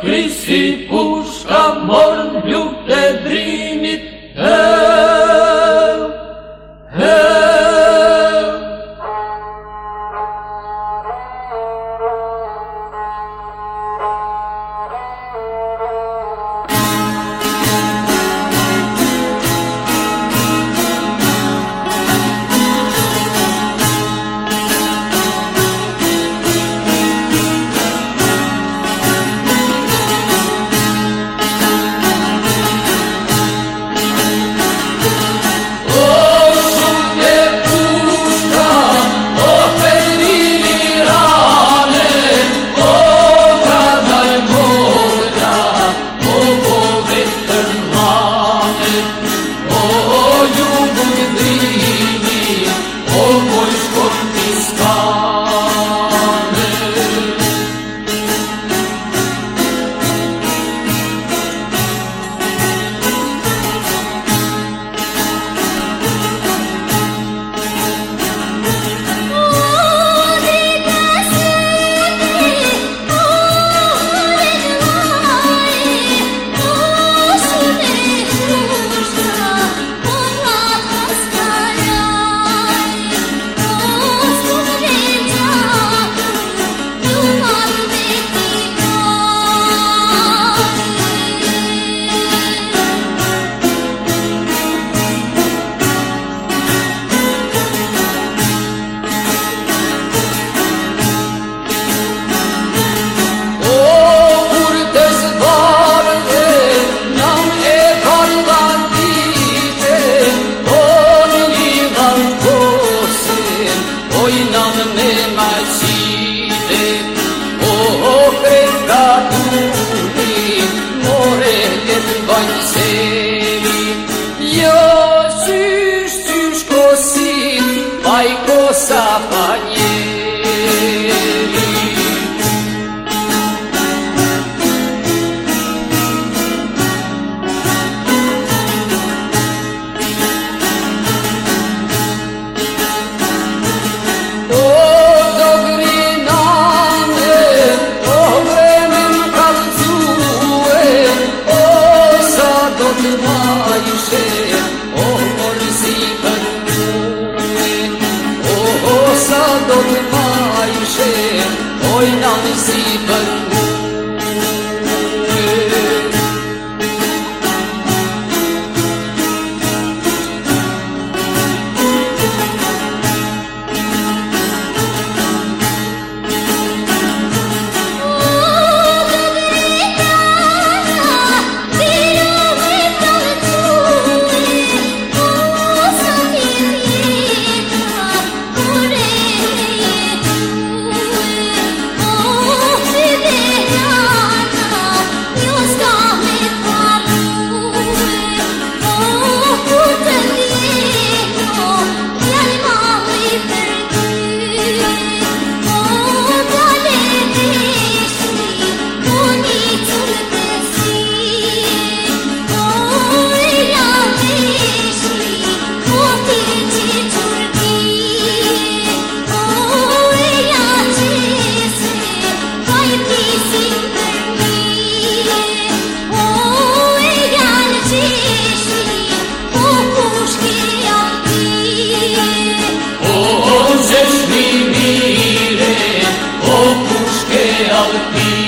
крыси, пушка, морблюк. I Bu bugün değil Nënën në masijët O, o, kërënën në kërënën Në mërën në oho, nësi për një oho, sa do të ma i shen oj, për një me.